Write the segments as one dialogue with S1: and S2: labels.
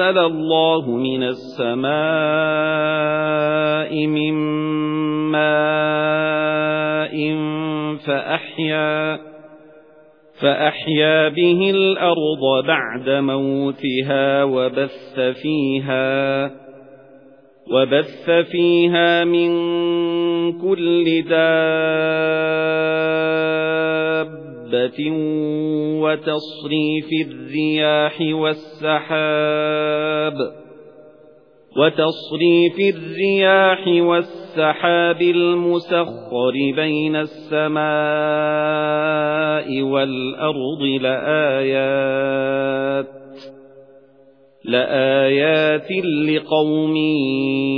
S1: اللَّهُ مِنَ السَّمَاءِ مِن مَّاءٍ فَأَحْيَا فَأَحْيَا بِهِ الْأَرْضَ بَعْدَ مَوْتِهَا وَبَثَّ فِيهَا وَبَثَّ فِيهَا مِن كُلِّ دَابَّةٍ وَتَصْرِيفِ الرِّيَاحِ وَالسَّحَابِ وَتَصْرِيفِ الرِّيَاحِ وَالسَّحَابِ الْمُسَخَّرِ بَيْنَ السَّمَاءِ وَالْأَرْضِ لَآيَاتٍ لَآيَاتٍ لِقَوْمٍ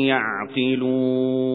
S1: يَعْقِلُونَ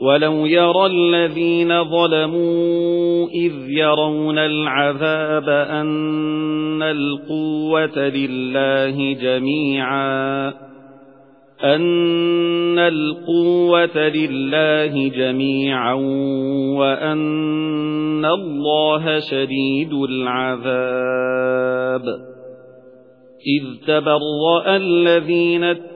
S1: وَلَوْ يَرَى الَّذِينَ ظَلَمُوا إِذْ يَرَوْنَ الْعَذَابَ أَنَّ الْقُوَّةَ لِلَّهِ جَمِيعًا أَنَّ الْقُوَّةَ لِلَّهِ جَمِيعًا وَأَنَّ اللَّهَ شَدِيدُ الْعَذَابِ إِذْ تَبَرَّأَ الَّذِينَ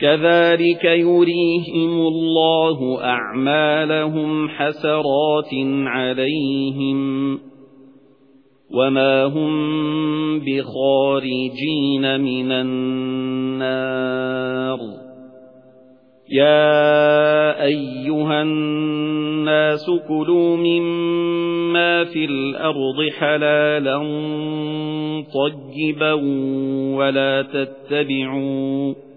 S1: كَذَلِكَ يُرِيهِمُ اللَّهُ أَعْمَالَهُمْ حَسَرَاتٍ عَلَيْهِمْ وَمَا هُمْ بِخَارِجِينَ مِنَ النَّارِ يَا أَيُّهَا النَّاسُ كُلُوا مِمَّا فِي الْأَرْضِ حَلَالًا طَيِّبًا وَلَا تَتَّبِعُوا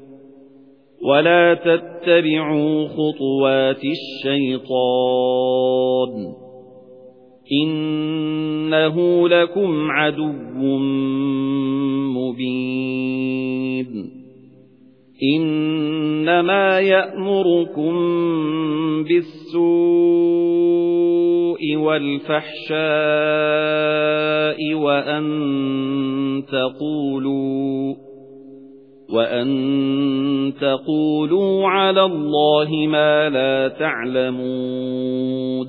S1: وَلَا تَتَّبِعُوا خُطُوَاتِ الشَّيْطَانِ إِنَّهُ لَكُمْ عَدُوٌّ مُبِينٌ إِنَّمَا يَأْمُرُكُم بِالسُّوءِ وَالْفَحْشَاءِ وَأَن تَقُولُوا وَأَن تَقُولُوا عَلَى اللَّهِ مَا لَا تَعْلَمُونَ